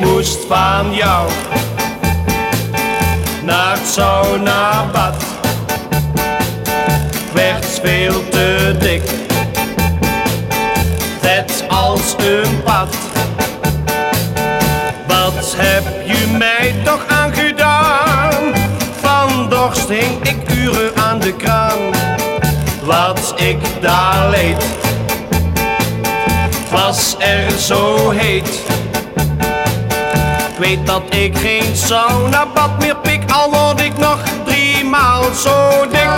moest van jou naar het saunabad. Ik werd veel te dik, vet als een pad. Wat heb je mij toch aangedaan? Van dorst hing ik uren aan de kraan. Wat ik daar leed, was er zo heet. Ik weet dat ik geen saunabad meer pik, al word ik nog driemaal zo dik.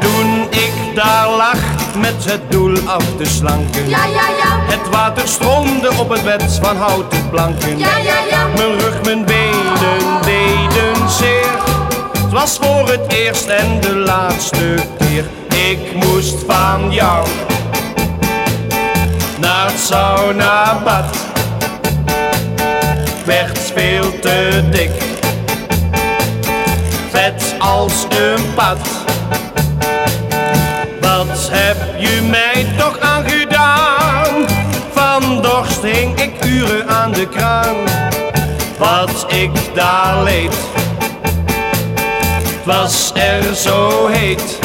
Toen ik daar lag met het doel af te slanken. Ja, ja, ja, Het water stroomde op het bed van houten planken. ja, ja, ja. Mijn rug, mijn benen deden zeer. Het was voor het eerst en de laatste keer. Ik moest van jou naar het saunabad. Werd veel te dik, vet als een pad. Wat heb je mij toch aangedaan? Van dorst hing ik uren aan de kraan. Wat ik daar leed, het was er zo heet.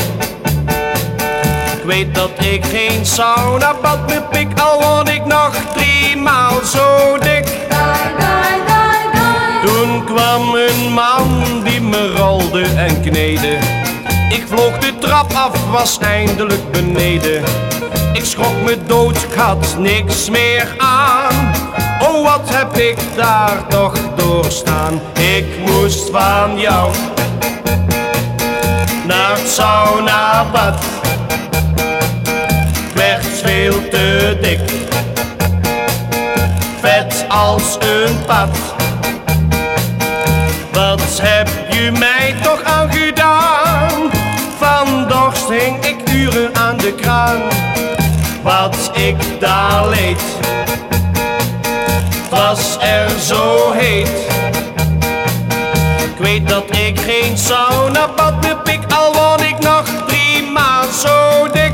Ik weet dat ik geen saunabad meer pik, al word ik nog driemaal zo dik. En kneden. Ik vloog de trap af, was eindelijk beneden. Ik schrok me dood, ik had niks meer aan. Oh, wat heb ik daar toch doorstaan? Ik moest van jou naar het saunabad. Ik werd veel te dik, vet als een pad. Wat heb je mij toch aangedaan? Van dorst hing ik uren aan de kraan. Wat ik daar leed, was er zo heet. Ik weet dat ik geen saunabad meer pik, al word ik nog driemaal zo dik.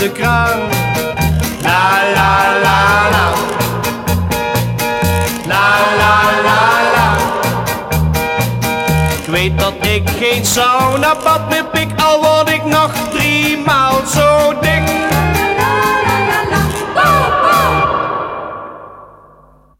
De kraan. La la la la. La la la la. Ik weet dat ik geen saunabad meer pik, al word ik nog driemaal zo